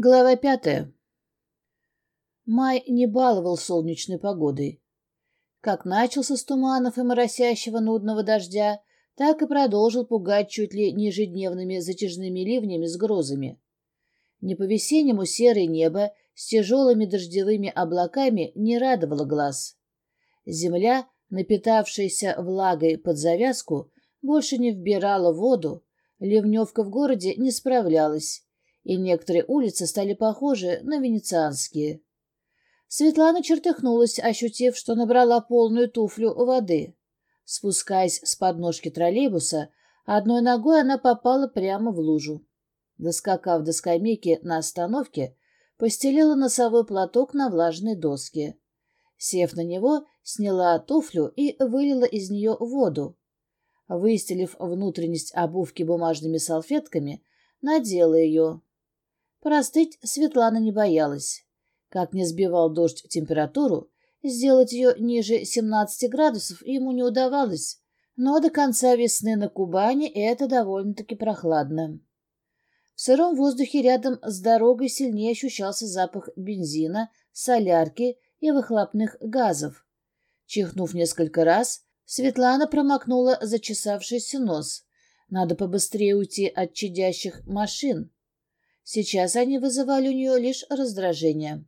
Глава пятая. Май не баловал солнечной погодой. Как начался с туманов и моросящего нудного дождя, так и продолжил пугать чуть ли не ежедневными затяжными ливнями с грозами. Не по-весеннему серое небо с тяжелыми дождевыми облаками не радовало глаз. Земля, напитавшаяся влагой под завязку, больше не вбирала воду, ливневка в городе не справлялась и некоторые улицы стали похожи на венецианские. Светлана чертыхнулась, ощутив, что набрала полную туфлю воды. Спускаясь с подножки троллейбуса, одной ногой она попала прямо в лужу. Доскакав до скамейки на остановке, постелила носовой платок на влажной доске. Сев на него, сняла туфлю и вылила из нее воду. Выстелив внутренность обувки бумажными салфетками, надела ее простыть Светлана не боялась. Как не сбивал дождь температуру, сделать ее ниже 17 градусов ему не удавалось, но до конца весны на Кубани это довольно-таки прохладно. В сыром воздухе рядом с дорогой сильнее ощущался запах бензина, солярки и выхлопных газов. Чихнув несколько раз, Светлана промокнула зачесавшийся нос. Надо побыстрее уйти от чадящих машин. Сейчас они вызывали у нее лишь раздражение.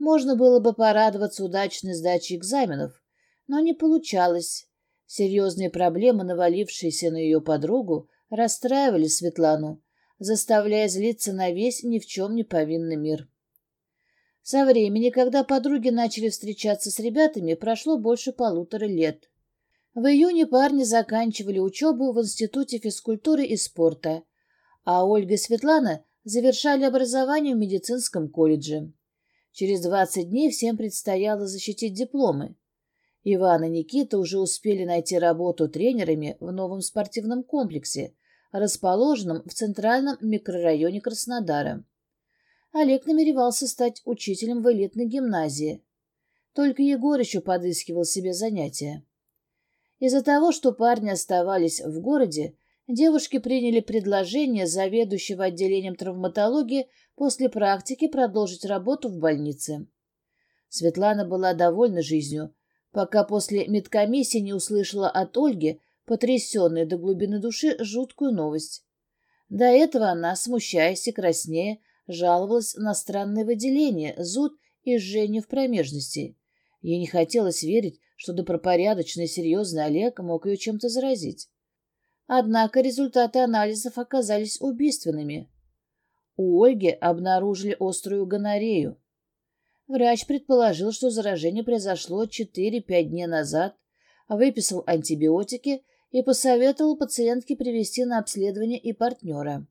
Можно было бы порадоваться удачной сдаче экзаменов, но не получалось. Серьезные проблемы, навалившиеся на ее подругу, расстраивали Светлану, заставляя злиться на весь ни в чем не повинный мир. Со времени, когда подруги начали встречаться с ребятами, прошло больше полутора лет. В июне парни заканчивали учебу в Институте физкультуры и спорта, а Ольга и Светлана завершали образование в медицинском колледже. Через 20 дней всем предстояло защитить дипломы. Иван и Никита уже успели найти работу тренерами в новом спортивном комплексе, расположенном в центральном микрорайоне Краснодара. Олег намеревался стать учителем в элитной гимназии. Только Егор еще подыскивал себе занятия. Из-за того, что парни оставались в городе, Девушки приняли предложение заведующего отделением травматологии после практики продолжить работу в больнице. Светлана была довольна жизнью, пока после медкомиссии не услышала от Ольги, потрясенной до глубины души, жуткую новость. До этого она, смущаясь и краснея, жаловалась на странное выделение, зуд и жжение в промежности. Ей не хотелось верить, что добропорядочный и серьезный Олег мог ее чем-то заразить. Однако результаты анализов оказались убийственными. У Ольги обнаружили острую гонорею. Врач предположил, что заражение произошло 4-5 дней назад, выписал антибиотики и посоветовал пациентке привести на обследование и партнера.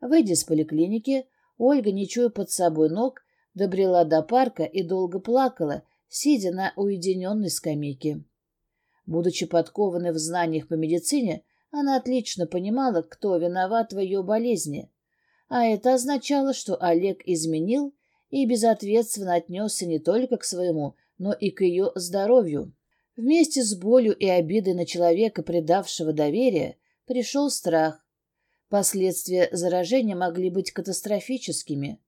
Выйдя из поликлиники, Ольга, не чуя под собой ног, добрела до парка и долго плакала, сидя на уединенной скамейке. Будучи подкованной в знаниях по медицине, она отлично понимала, кто виноват в ее болезни, а это означало, что Олег изменил и безответственно отнесся не только к своему, но и к ее здоровью. Вместе с болью и обидой на человека, предавшего доверие, пришел страх. Последствия заражения могли быть катастрофическими.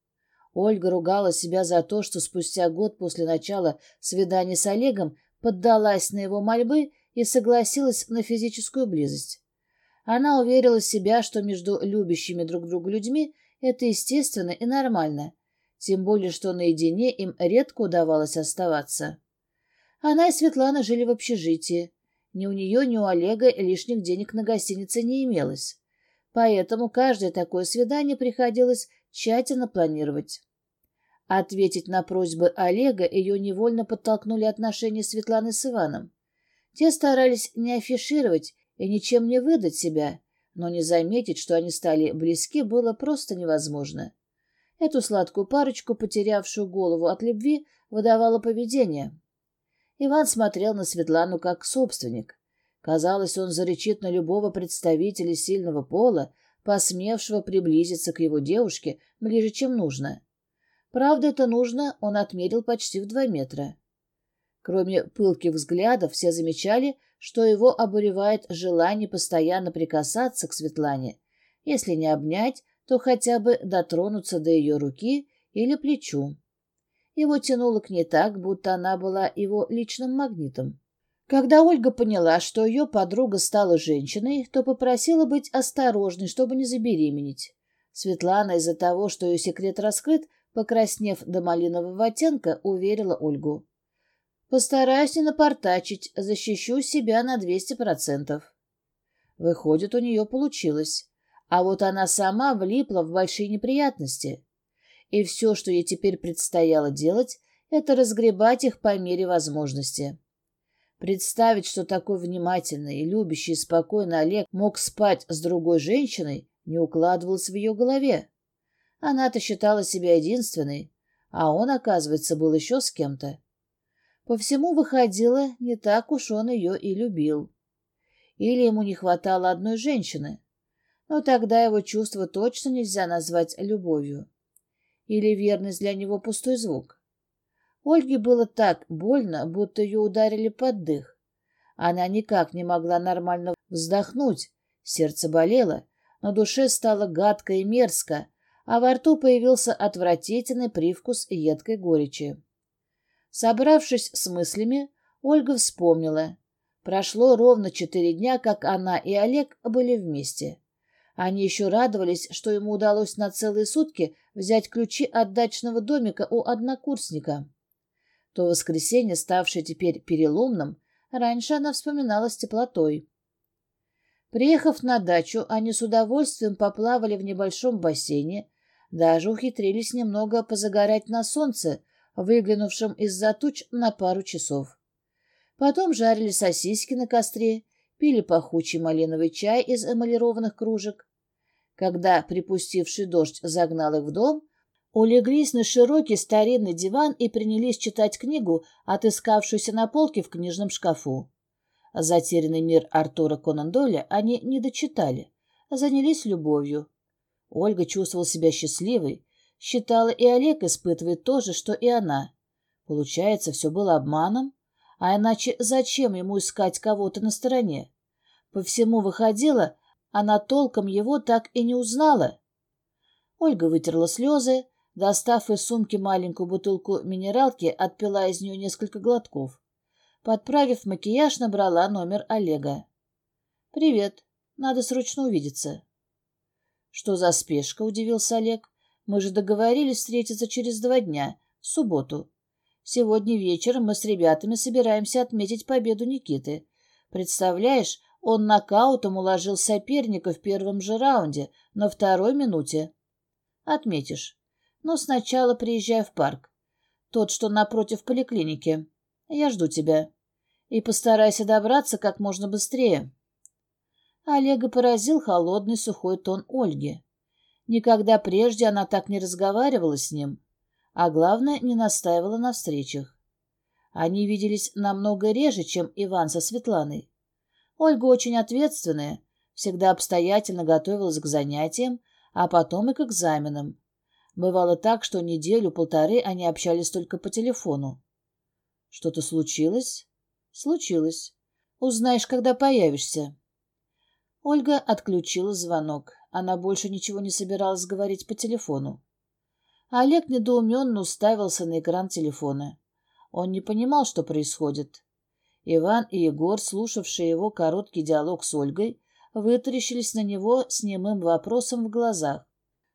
Ольга ругала себя за то, что спустя год после начала свидания с Олегом поддалась на его мольбы и согласилась на физическую близость. Она уверила себя, что между любящими друг друга людьми это естественно и нормально, тем более, что наедине им редко удавалось оставаться. Она и Светлана жили в общежитии. Ни у нее, ни у Олега лишних денег на гостинице не имелось. Поэтому каждое такое свидание приходилось тщательно планировать. Ответить на просьбы Олега ее невольно подтолкнули отношения Светланы с Иваном. Те старались не афишировать и ничем не выдать себя, но не заметить, что они стали близки, было просто невозможно. Эту сладкую парочку, потерявшую голову от любви, выдавало поведение. Иван смотрел на Светлану как собственник. Казалось, он заречит на любого представителя сильного пола, посмевшего приблизиться к его девушке ближе, чем нужно. Правда, это нужно он отмерил почти в два метра. Кроме пылких взглядов, все замечали, что его обуревает желание постоянно прикасаться к Светлане, если не обнять, то хотя бы дотронуться до ее руки или плечу. Его тянуло к ней так, будто она была его личным магнитом. Когда Ольга поняла, что ее подруга стала женщиной, то попросила быть осторожной, чтобы не забеременеть. Светлана из-за того, что ее секрет раскрыт, покраснев до малинового оттенка, уверила Ольгу. Постараюсь не напортачить, защищу себя на 200%. Выходит, у нее получилось. А вот она сама влипла в большие неприятности. И все, что ей теперь предстояло делать, это разгребать их по мере возможности. Представить, что такой внимательный любящий и спокойный Олег мог спать с другой женщиной, не укладывалось в ее голове. Она-то считала себя единственной, а он, оказывается, был еще с кем-то. По всему выходило, не так уж он ее и любил. Или ему не хватало одной женщины. Но тогда его чувство точно нельзя назвать любовью. Или верность для него пустой звук. Ольге было так больно, будто ее ударили под дых. Она никак не могла нормально вздохнуть, сердце болело, но душе стало гадко и мерзко, а во рту появился отвратительный привкус едкой горечи. Собравшись с мыслями, Ольга вспомнила. Прошло ровно четыре дня, как она и Олег были вместе. Они еще радовались, что ему удалось на целые сутки взять ключи от дачного домика у однокурсника. То воскресенье, ставшее теперь переломным, раньше она вспоминала с теплотой. Приехав на дачу, они с удовольствием поплавали в небольшом бассейне, даже ухитрились немного позагорать на солнце, выглянувшим из-за туч на пару часов. Потом жарили сосиски на костре, пили пахучий малиновый чай из эмалированных кружек. Когда припустивший дождь загнал их в дом, улеглись на широкий старинный диван и принялись читать книгу, отыскавшуюся на полке в книжном шкафу. «Затерянный мир» Артура Конан Дойля они не дочитали, а занялись любовью. Ольга чувствовала себя счастливой, Считала и Олег испытывает то же, что и она. Получается, все было обманом? А иначе зачем ему искать кого-то на стороне? По всему выходило, она толком его так и не узнала. Ольга вытерла слезы, достав из сумки маленькую бутылку минералки, отпила из нее несколько глотков. Подправив макияж, набрала номер Олега. «Привет. Надо срочно увидеться». «Что за спешка?» — удивился Олег. Мы же договорились встретиться через два дня, в субботу. Сегодня вечером мы с ребятами собираемся отметить победу Никиты. Представляешь, он нокаутом уложил соперника в первом же раунде, на второй минуте. Отметишь. Но сначала приезжай в парк. Тот, что напротив поликлиники. Я жду тебя. И постарайся добраться как можно быстрее. Олега поразил холодный сухой тон Ольги никогда прежде она так не разговаривала с ним, а главное, не настаивала на встречах. Они виделись намного реже, чем Иван со Светланой. Ольга очень ответственная, всегда обстоятельно готовилась к занятиям, а потом и к экзаменам. Бывало так, что неделю-полторы они общались только по телефону. Что-то случилось? Случилось. Узнаешь, когда появишься. Ольга отключила звонок. Она больше ничего не собиралась говорить по телефону. Олег недоуменно уставился на экран телефона. Он не понимал, что происходит. Иван и Егор, слушавшие его короткий диалог с Ольгой, вытаращились на него с немым вопросом в глазах.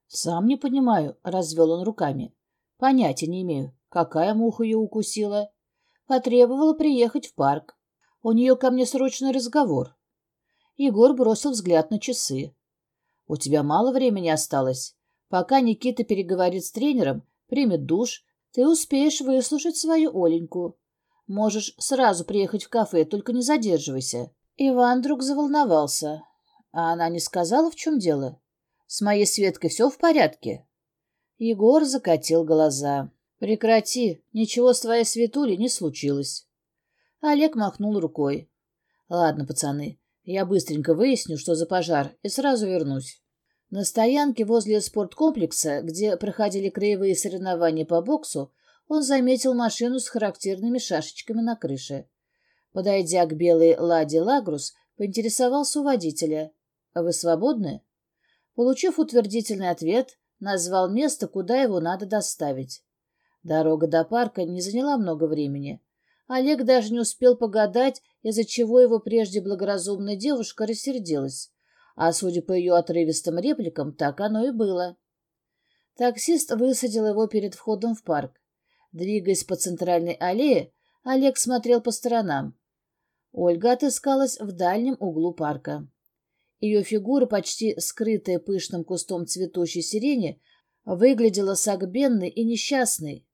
«Сам не понимаю», — развел он руками. «Понятия не имею, какая муха ее укусила. Потребовала приехать в парк. У нее ко мне срочный разговор». Егор бросил взгляд на часы. У тебя мало времени осталось. Пока Никита переговорит с тренером, примет душ, ты успеешь выслушать свою Оленьку. Можешь сразу приехать в кафе, только не задерживайся». Иван вдруг заволновался. А она не сказала, в чем дело. «С моей Светкой все в порядке?» Егор закатил глаза. «Прекрати, ничего с твоей Светулей не случилось». Олег махнул рукой. «Ладно, пацаны, я быстренько выясню, что за пожар, и сразу вернусь». На стоянке возле спорткомплекса, где проходили краевые соревнования по боксу, он заметил машину с характерными шашечками на крыше. Подойдя к белой «Ладе Лагрус», поинтересовался у водителя. «Вы свободны?» Получив утвердительный ответ, назвал место, куда его надо доставить. Дорога до парка не заняла много времени. Олег даже не успел погадать, из-за чего его прежде благоразумная девушка рассердилась. А судя по ее отрывистым репликам, так оно и было. Таксист высадил его перед входом в парк. Двигаясь по центральной аллее, Олег смотрел по сторонам. Ольга отыскалась в дальнем углу парка. Ее фигура, почти скрытая пышным кустом цветущей сирени, выглядела сагбенной и несчастной,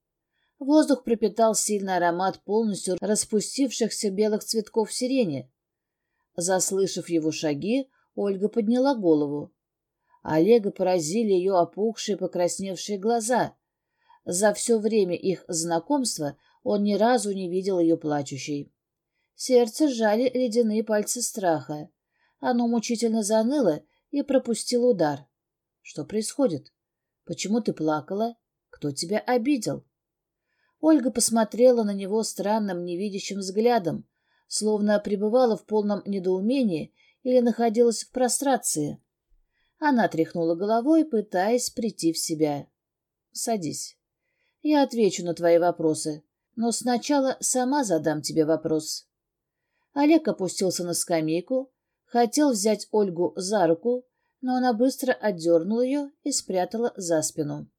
Воздух пропитал сильный аромат полностью распустившихся белых цветков сирени. Заслышав его шаги, Ольга подняла голову. Олега поразили ее опухшие, покрасневшие глаза. За все время их знакомства он ни разу не видел ее плачущей. Сердце сжали ледяные пальцы страха. Оно мучительно заныло и пропустило удар. Что происходит? Почему ты плакала? Кто тебя обидел? Ольга посмотрела на него странным невидящим взглядом, словно пребывала в полном недоумении или находилась в прострации. Она тряхнула головой, пытаясь прийти в себя. «Садись. Я отвечу на твои вопросы, но сначала сама задам тебе вопрос». Олег опустился на скамейку, хотел взять Ольгу за руку, но она быстро отдернула ее и спрятала за спину.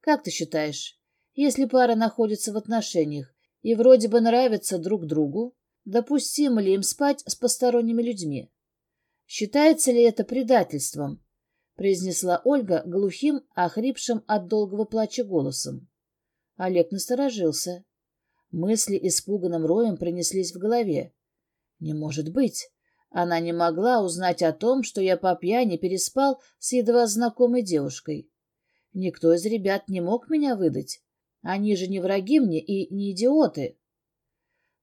«Как ты считаешь, если пара находится в отношениях и вроде бы нравится друг другу, допустимо ли им спать с посторонними людьми? Считается ли это предательством? произнесла Ольга глухим, охрипшим от долгого плача голосом. Олег насторожился. Мысли испуганным роем принеслись в голове. «Не может быть!» Она не могла узнать о том, что я по пьяни переспал с едва знакомой девушкой. Никто из ребят не мог меня выдать. Они же не враги мне и не идиоты.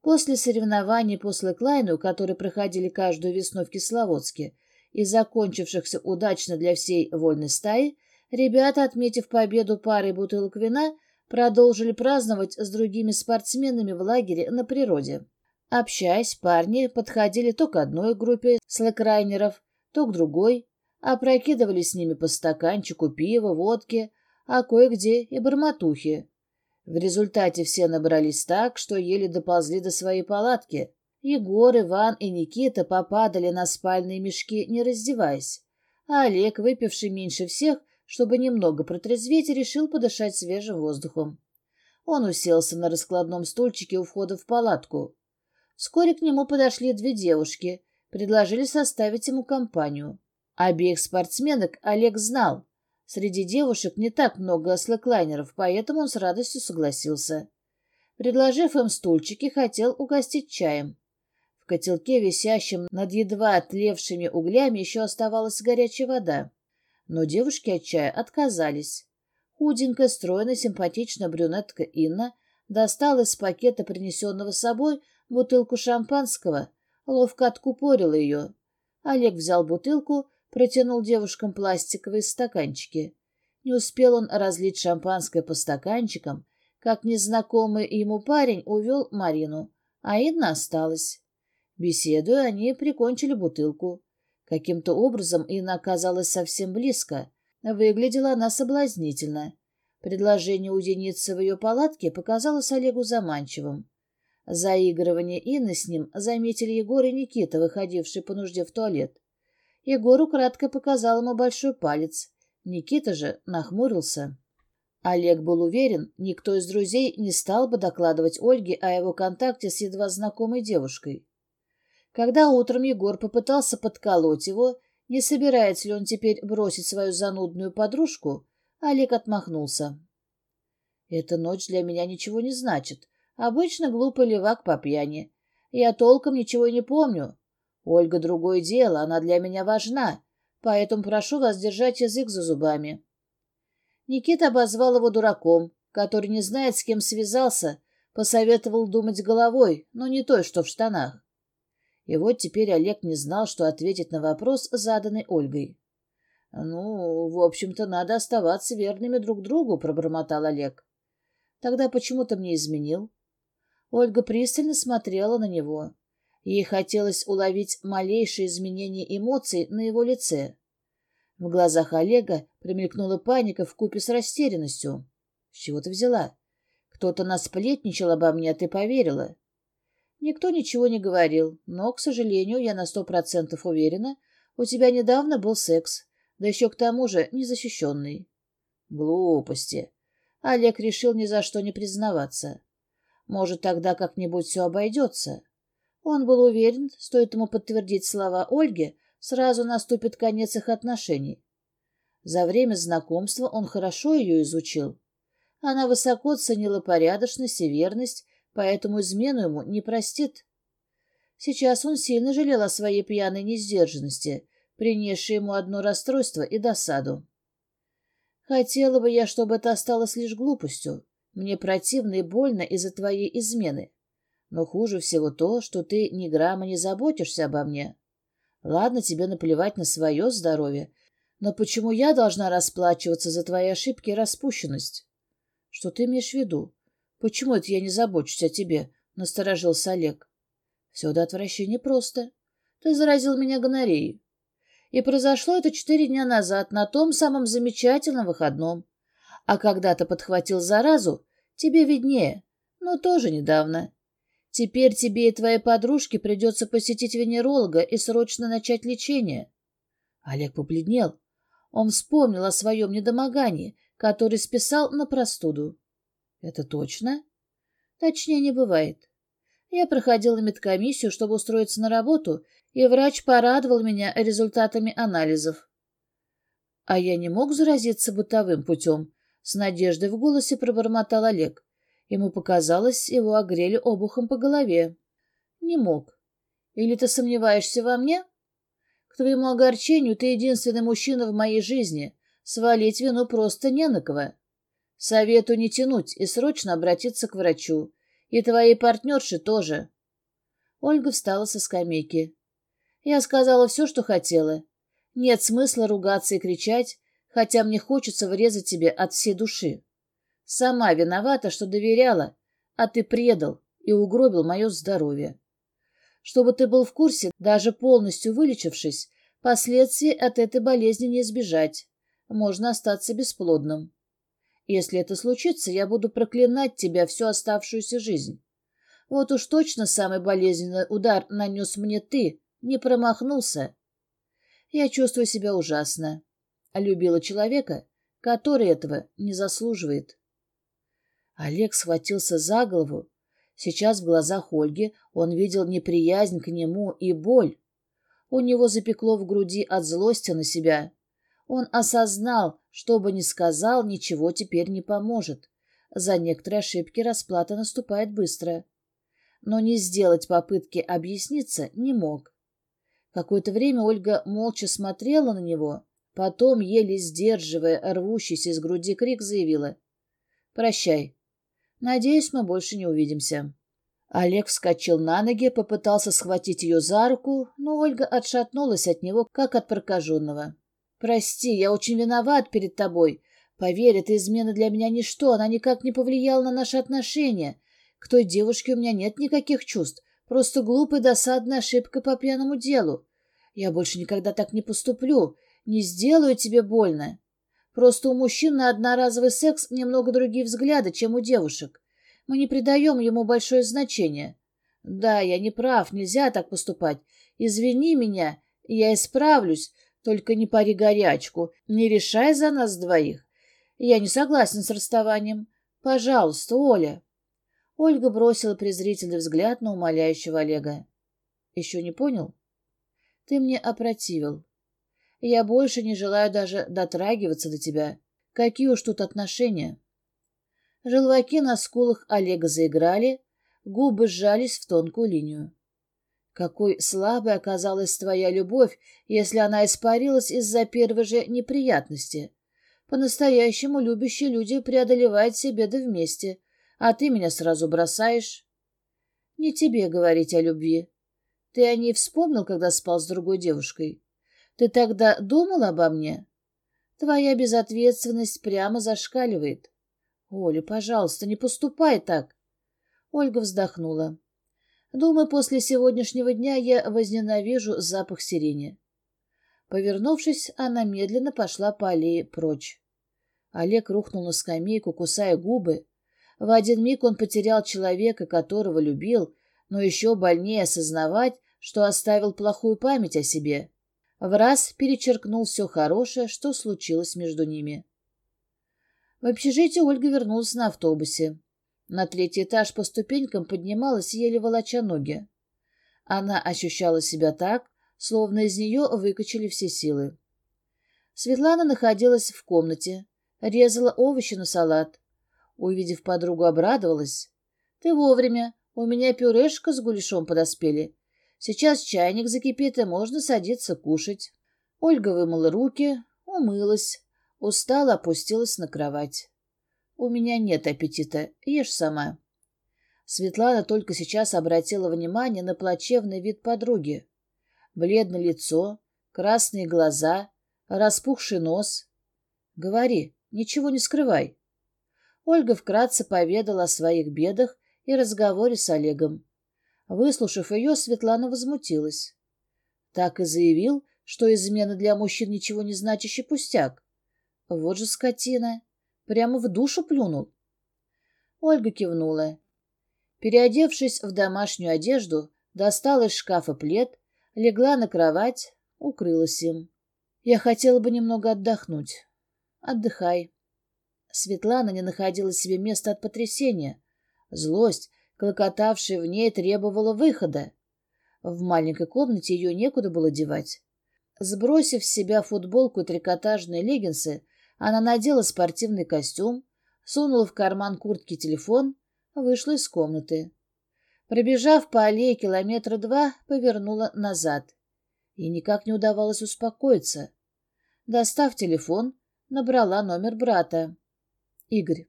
После соревнований по слэклайну, которые проходили каждую весну в Кисловодске и закончившихся удачно для всей вольной стаи, ребята, отметив победу парой бутылок вина, продолжили праздновать с другими спортсменами в лагере на природе. Общаясь, парни подходили то к одной группе слэкрайнеров, то к другой, опрокидывали с ними по стаканчику пива, водки, а кое-где и бормотухи. В результате все набрались так, что еле доползли до своей палатки. Егор, Иван и Никита попадали на спальные мешки, не раздеваясь. А Олег, выпивший меньше всех, чтобы немного протрезветь, решил подышать свежим воздухом. Он уселся на раскладном стульчике у входа в палатку. Вскоре к нему подошли две девушки, предложили составить ему компанию. Обеих спортсменок Олег знал. Среди девушек не так много слэклайнеров, поэтому он с радостью согласился. Предложив им стульчики, хотел угостить чаем. В котелке, висящем над едва отлевшими углями, еще оставалась горячая вода. Но девушки от чая отказались. Худенькая, стройная, симпатичная брюнетка Инна достала из пакета, принесенного с собой, бутылку шампанского, ловко откупорила ее. Олег взял бутылку протянул девушкам пластиковые стаканчики. Не успел он разлить шампанское по стаканчикам, как незнакомый ему парень увел Марину, а Инна осталась. Беседуя, они прикончили бутылку. Каким-то образом Инна оказалась совсем близко. Выглядела она соблазнительно. Предложение уединиться в ее палатке показалось Олегу заманчивым. Заигрывание Инны с ним заметили Егор и Никита, выходившие по нужде в туалет. Егор украдкой показал ему большой палец. Никита же нахмурился. Олег был уверен, никто из друзей не стал бы докладывать Ольге о его контакте с едва знакомой девушкой. Когда утром Егор попытался подколоть его, не собирается ли он теперь бросить свою занудную подружку, Олег отмахнулся. «Эта ночь для меня ничего не значит. Обычно глупый левак по пьяни. Я толком ничего не помню, Ольга другое дело, она для меня важна, поэтому прошу вас держать язык за зубами». Никита обозвал его дураком, который не знает, с кем связался, посоветовал думать головой, но не той, что в штанах. И вот теперь Олег не знал, что ответить на вопрос, заданный Ольгой. «Ну, в общем-то, надо оставаться верными друг другу», — пробормотал Олег. «Тогда почему ты мне изменил?» Ольга пристально смотрела на него. Ей хотелось уловить малейшие изменения эмоций на его лице. В глазах Олега промелькнула паника в купе с растерянностью. «С чего ты взяла? Кто-то насплетничал обо мне, а ты поверила». Никто ничего не говорил, но, к сожалению, я на сто процентов уверена, у тебя недавно был секс, да еще к тому же незащищенный. Глупости. Олег решил ни за что не признаваться. Может, тогда как-нибудь все обойдется. Он был уверен, стоит ему подтвердить слова Ольги, сразу наступит конец их отношений. За время знакомства он хорошо ее изучил. Она высоко ценила порядочность и верность, поэтому измену ему не простит. Сейчас он сильно жалел о своей пьяной несдержанности, принесшей ему одно расстройство и досаду. «Хотела бы я, чтобы это осталось лишь глупостью. Мне противно и больно из-за твоей измены. Но хуже всего то, что ты ни грамма не заботишься обо мне. Ладно, тебе наплевать на свое здоровье, но почему я должна расплачиваться за твои ошибки и распущенность? — Что ты имеешь в виду? Почему это я не забочусь о тебе? — насторожился Олег. — Все до отвращения просто. Ты заразил меня гонореей. И произошло это четыре дня назад, на том самом замечательном выходном. А когда ты подхватил заразу, тебе виднее, но тоже недавно. Теперь тебе и твоей подружке придется посетить венеролога и срочно начать лечение. Олег побледнел. Он вспомнил о своем недомогании, который списал на простуду. Это точно? Точнее не бывает. Я проходила медкомиссию, чтобы устроиться на работу, и врач порадовал меня результатами анализов. А я не мог заразиться бытовым путем, — с надеждой в голосе пробормотал Олег. Ему показалось, его огрели обухом по голове. Не мог. Или ты сомневаешься во мне? К твоему огорчению ты единственный мужчина в моей жизни. Свалить вину просто не на кого. Советую не тянуть и срочно обратиться к врачу. И твоей партнерше тоже. Ольга встала со скамейки. Я сказала все, что хотела. Нет смысла ругаться и кричать, хотя мне хочется врезать тебе от всей души. Сама виновата, что доверяла, а ты предал и угробил мое здоровье. Чтобы ты был в курсе, даже полностью вылечившись, последствий от этой болезни не избежать. Можно остаться бесплодным. Если это случится, я буду проклинать тебя всю оставшуюся жизнь. Вот уж точно самый болезненный удар нанес мне ты, не промахнулся. Я чувствую себя ужасно. Любила человека, который этого не заслуживает. Олег схватился за голову. Сейчас в глазах Ольги он видел неприязнь к нему и боль. У него запекло в груди от злости на себя. Он осознал, что бы ни сказал, ничего теперь не поможет. За некоторые ошибки расплата наступает быстро. Но не сделать попытки объясниться не мог. Какое-то время Ольга молча смотрела на него, потом, еле сдерживая рвущийся из груди крик, заявила «Прощай, Надеюсь, мы больше не увидимся». Олег вскочил на ноги, попытался схватить ее за руку, но Ольга отшатнулась от него, как от прокаженного. «Прости, я очень виноват перед тобой. Поверь, эта измена для меня ничто, она никак не повлияла на наши отношения. К той девушке у меня нет никаких чувств, просто глупая досадная ошибка по пьяному делу. Я больше никогда так не поступлю, не сделаю тебе больно. Просто у мужчин на одноразовый секс немного другие взгляды, чем у девушек. Мы не придаем ему большое значение. Да, я не прав, нельзя так поступать. Извини меня, я исправлюсь, только не пари горячку, не решай за нас двоих. Я не согласен с расставанием. Пожалуйста, Оля. Ольга бросила презрительный взгляд на умоляющего Олега. Еще не понял? Ты мне опротивил. Я больше не желаю даже дотрагиваться до тебя. Какие уж тут отношения?» Желваки на скулах Олега заиграли, губы сжались в тонкую линию. «Какой слабой оказалась твоя любовь, если она испарилась из-за первой же неприятности. По-настоящему любящие люди преодолевают все беды вместе, а ты меня сразу бросаешь». «Не тебе говорить о любви. Ты о ней вспомнил, когда спал с другой девушкой?» Ты тогда думала обо мне? Твоя безответственность прямо зашкаливает. Оля, пожалуйста, не поступай так. Ольга вздохнула. Думаю, после сегодняшнего дня я возненавижу запах сирени. Повернувшись, она медленно пошла по аллее прочь. Олег рухнул на скамейку, кусая губы. В один миг он потерял человека, которого любил, но еще больнее осознавать, что оставил плохую память о себе в раз перечеркнул все хорошее, что случилось между ними. В общежитие Ольга вернулась на автобусе. На третий этаж по ступенькам поднималась, еле волоча ноги. Она ощущала себя так, словно из нее выкачали все силы. Светлана находилась в комнате, резала овощи на салат. Увидев подругу, обрадовалась. «Ты вовремя. У меня пюрешка с гуляшом подоспели. Сейчас чайник закипит, и можно садиться кушать. Ольга вымыла руки, умылась, устала, опустилась на кровать. «У меня нет аппетита, ешь сама». Светлана только сейчас обратила внимание на плачевный вид подруги. Бледное лицо, красные глаза, распухший нос. «Говори, ничего не скрывай». Ольга вкратце поведала о своих бедах и разговоре с Олегом. Выслушав ее, Светлана возмутилась. Так и заявил, что измена для мужчин ничего не значащий пустяк. Вот же скотина. Прямо в душу плюнул. Ольга кивнула. Переодевшись в домашнюю одежду, достала из шкафа плед, легла на кровать, укрылась им. Я хотела бы немного отдохнуть. Отдыхай. Светлана не находила себе места от потрясения. Злость, клокотавшей в ней, требовала выхода. В маленькой комнате ее некуда было девать. Сбросив с себя футболку и трикотажные леггинсы, она надела спортивный костюм, сунула в карман куртки телефон, вышла из комнаты. Пробежав по аллее километра два, повернула назад. И никак не удавалось успокоиться. Достав телефон, набрала номер брата. «Игорь».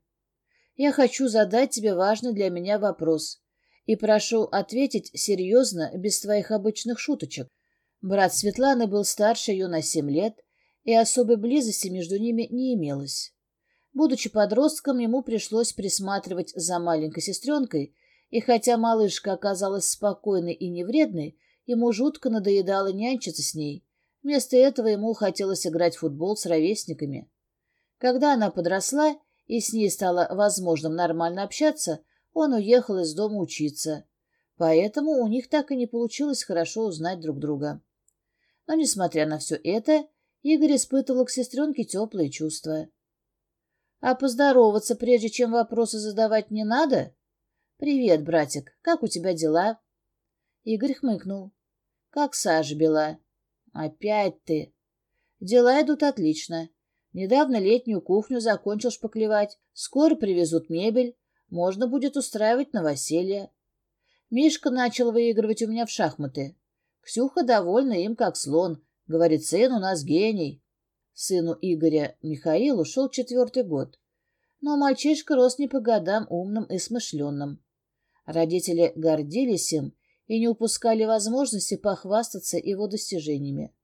Я хочу задать тебе важный для меня вопрос и прошу ответить серьезно, без твоих обычных шуточек. Брат Светланы был старше ее на семь лет, и особой близости между ними не имелось. Будучи подростком, ему пришлось присматривать за маленькой сестренкой, и хотя малышка оказалась спокойной и невредной, ему жутко надоедало нянчиться с ней. Вместо этого ему хотелось играть в футбол с ровесниками. Когда она подросла, и с ней стало возможным нормально общаться, он уехал из дома учиться. Поэтому у них так и не получилось хорошо узнать друг друга. Но, несмотря на все это, Игорь испытывал к сестренке теплые чувства. «А поздороваться, прежде чем вопросы задавать, не надо?» «Привет, братик, как у тебя дела?» Игорь хмыкнул. «Как сажа бела?» «Опять ты!» «Дела идут отлично. Недавно летнюю кухню закончил шпаклевать. Скоро привезут мебель. Можно будет устраивать новоселье. Мишка начал выигрывать у меня в шахматы. Ксюха довольна им, как слон. Говорит, сын у нас гений. Сыну Игоря Михаилу шел четвертый год. Но мальчишка рос не по годам умным и смышленным. Родители гордились им и не упускали возможности похвастаться его достижениями.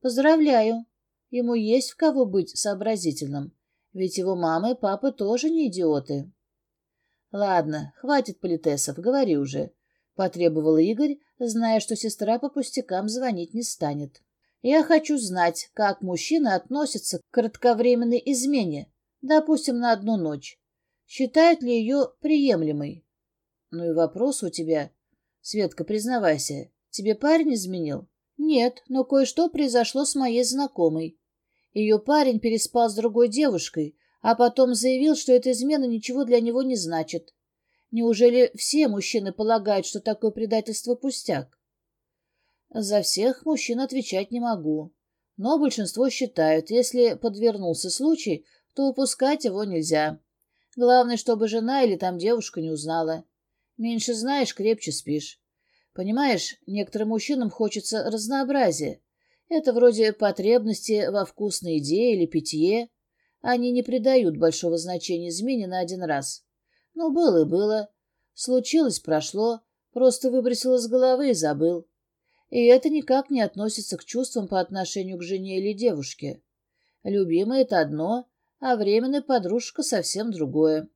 «Поздравляю!» Ему есть в кого быть сообразительным, ведь его мама и папа тоже не идиоты. «Ладно, хватит политесов, говори уже», — потребовал Игорь, зная, что сестра по пустякам звонить не станет. «Я хочу знать, как мужчина относится к кратковременной измене, допустим, на одну ночь. Считает ли ее приемлемой?» «Ну и вопрос у тебя. Светка, признавайся, тебе парень изменил?» «Нет, но кое-что произошло с моей знакомой. Ее парень переспал с другой девушкой, а потом заявил, что эта измена ничего для него не значит. Неужели все мужчины полагают, что такое предательство пустяк? За всех мужчин отвечать не могу. Но большинство считают, если подвернулся случай, то упускать его нельзя. Главное, чтобы жена или там девушка не узнала. Меньше знаешь, крепче спишь. Понимаешь, некоторым мужчинам хочется разнообразия. Это вроде потребности во вкусной еде или питье. Они не придают большого значения измене на один раз. Ну, было и было. Случилось, прошло. Просто выбросил из головы и забыл. И это никак не относится к чувствам по отношению к жене или девушке. Любимое — это одно, а временная подружка — совсем другое.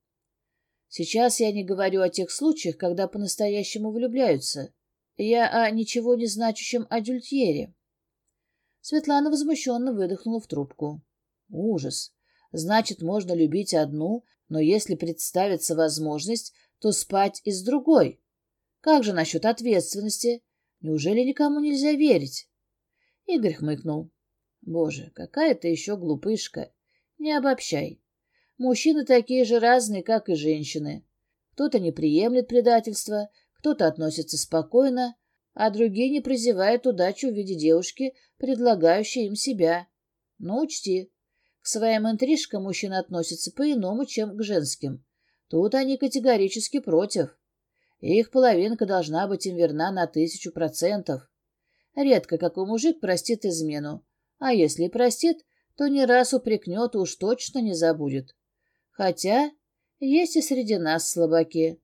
Сейчас я не говорю о тех случаях, когда по-настоящему влюбляются. Я о ничего не значащем адюльтере. Светлана возмущенно выдохнула в трубку. Ужас. Значит, можно любить одну, но если представится возможность, то спать и с другой. Как же насчет ответственности? Неужели никому нельзя верить? Игорь хмыкнул. Боже, какая ты еще глупышка. Не обобщай. Мужчины такие же разные, как и женщины. Кто-то относится спокойно, а другие не прозевают удачу в виде девушки, предлагающей им себя. Но учти, к своим интрижкам мужчина относится по-иному, чем к женским. Тут они категорически против. Их половинка должна быть им верна на тысячу процентов. Редко какой мужик простит измену, а если и простит, то не раз упрекнет и уж точно не забудет. Хотя есть и среди нас слабаки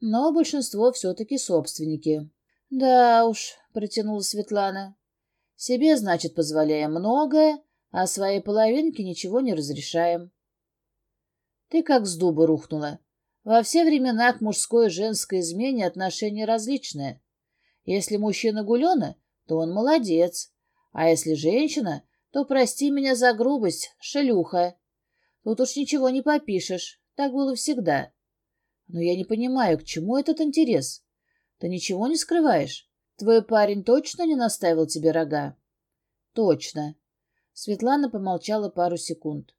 но большинство все-таки собственники. «Да уж», — протянула Светлана, — «себе, значит, позволяем многое, а своей половинке ничего не разрешаем». «Ты как с дуба рухнула. Во все времена к мужской и женской измене отношения различные. Если мужчина гулена, то он молодец, а если женщина, то прости меня за грубость, шелюха. Тут уж ничего не попишешь, так было всегда». Но я не понимаю, к чему этот интерес? Ты ничего не скрываешь? Твой парень точно не наставил тебе рога? Точно. Светлана помолчала пару секунд.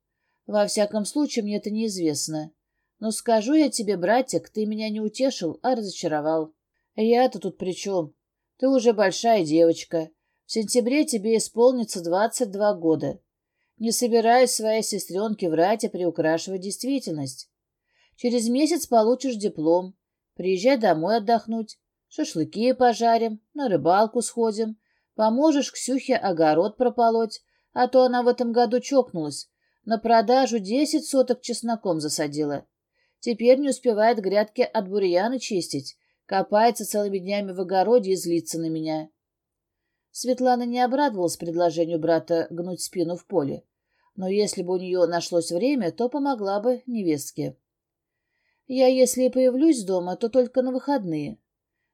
Во всяком случае, мне это неизвестно. Но скажу я тебе, братик, ты меня не утешил, а разочаровал. Я-то тут при чем? Ты уже большая девочка. В сентябре тебе исполнится двадцать два года. Не собираюсь своей сестренке врать и приукрашивать действительность. Через месяц получишь диплом. Приезжай домой отдохнуть. Шашлыки пожарим, на рыбалку сходим. Поможешь Ксюхе огород прополоть, а то она в этом году чокнулась. На продажу десять соток чесноком засадила. Теперь не успевает грядки от бурьяна чистить. Копается целыми днями в огороде и злится на меня. Светлана не обрадовалась предложению брата гнуть спину в поле. Но если бы у нее нашлось время, то помогла бы невестке. Я, если и появлюсь дома, то только на выходные.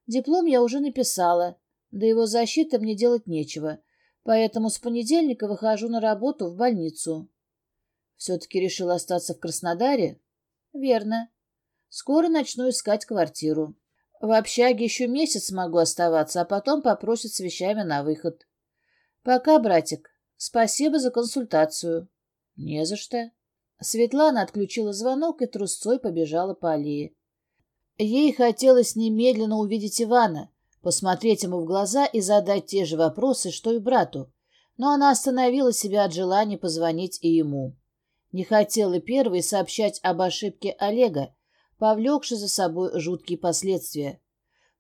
Диплом я уже написала, да его защиты мне делать нечего, поэтому с понедельника выхожу на работу в больницу. Все-таки решила остаться в Краснодаре? Верно. Скоро начну искать квартиру. В общаге еще месяц могу оставаться, а потом попросят с вещами на выход. Пока, братик. Спасибо за консультацию. Не за что. Светлана отключила звонок и трусцой побежала по аллее. Ей хотелось немедленно увидеть Ивана, посмотреть ему в глаза и задать те же вопросы, что и брату, но она остановила себя от желания позвонить и ему. Не хотела первой сообщать об ошибке Олега, повлекшей за собой жуткие последствия.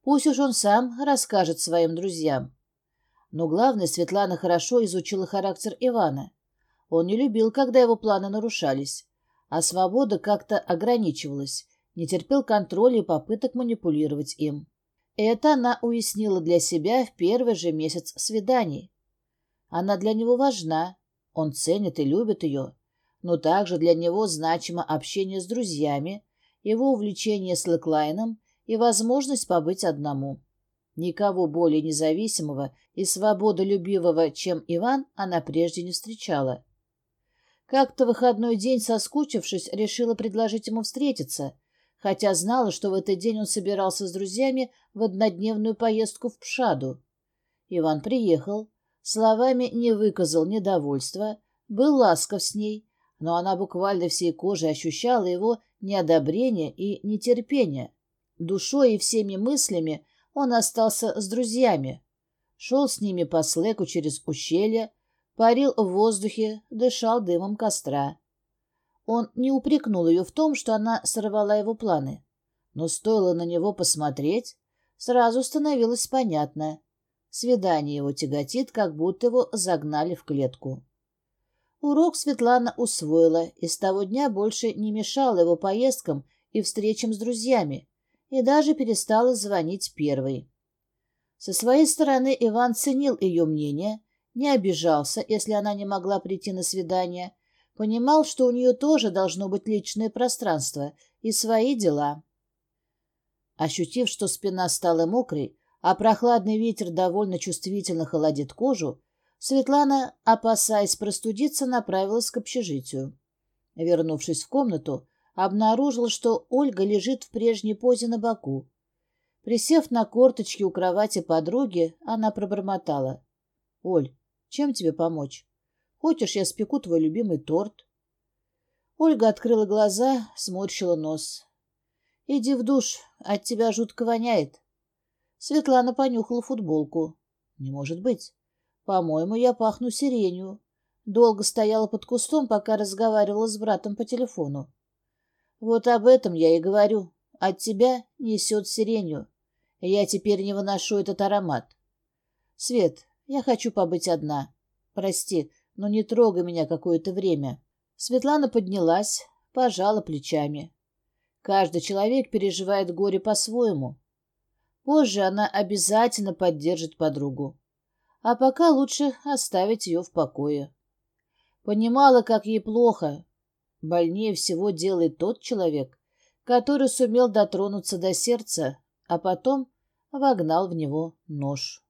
Пусть уж он сам расскажет своим друзьям. Но главное, Светлана хорошо изучила характер Ивана. Он не любил, когда его планы нарушались, а свобода как-то ограничивалась, не терпел контроля и попыток манипулировать им. Это она уяснила для себя в первый же месяц свиданий. Она для него важна, он ценит и любит ее, но также для него значимо общение с друзьями, его увлечение с Лэклайном и возможность побыть одному. Никого более независимого и свободолюбивого, чем Иван, она прежде не встречала. Как-то выходной день, соскучившись, решила предложить ему встретиться, хотя знала, что в этот день он собирался с друзьями в однодневную поездку в Пшаду. Иван приехал, словами не выказал недовольства, был ласков с ней, но она буквально всей кожей ощущала его неодобрение и нетерпение. Душой и всеми мыслями он остался с друзьями. Шел с ними по слеку через ущелье, парил в воздухе, дышал дымом костра. Он не упрекнул ее в том, что она сорвала его планы. Но стоило на него посмотреть, сразу становилось понятно. Свидание его тяготит, как будто его загнали в клетку. Урок Светлана усвоила и с того дня больше не мешала его поездкам и встречам с друзьями, и даже перестала звонить первой. Со своей стороны Иван ценил ее мнение – не обижался, если она не могла прийти на свидание, понимал, что у нее тоже должно быть личное пространство и свои дела. Ощутив, что спина стала мокрой, а прохладный ветер довольно чувствительно холодит кожу, Светлана, опасаясь простудиться, направилась к общежитию. Вернувшись в комнату, обнаружила, что Ольга лежит в прежней позе на боку. Присев на корточки у кровати подруги, она пробормотала. — Оль, чем тебе помочь? Хочешь, я спеку твой любимый торт? Ольга открыла глаза, сморщила нос. «Иди в душ, от тебя жутко воняет». Светлана понюхала футболку. «Не может быть. По-моему, я пахну сиренью». Долго стояла под кустом, пока разговаривала с братом по телефону. «Вот об этом я и говорю. От тебя несет сиренью. Я теперь не выношу этот аромат». «Свет, я хочу побыть одна. Прости, но не трогай меня какое-то время. Светлана поднялась, пожала плечами. Каждый человек переживает горе по-своему. Позже она обязательно поддержит подругу. А пока лучше оставить ее в покое. Понимала, как ей плохо. Больнее всего делает тот человек, который сумел дотронуться до сердца, а потом вогнал в него нож.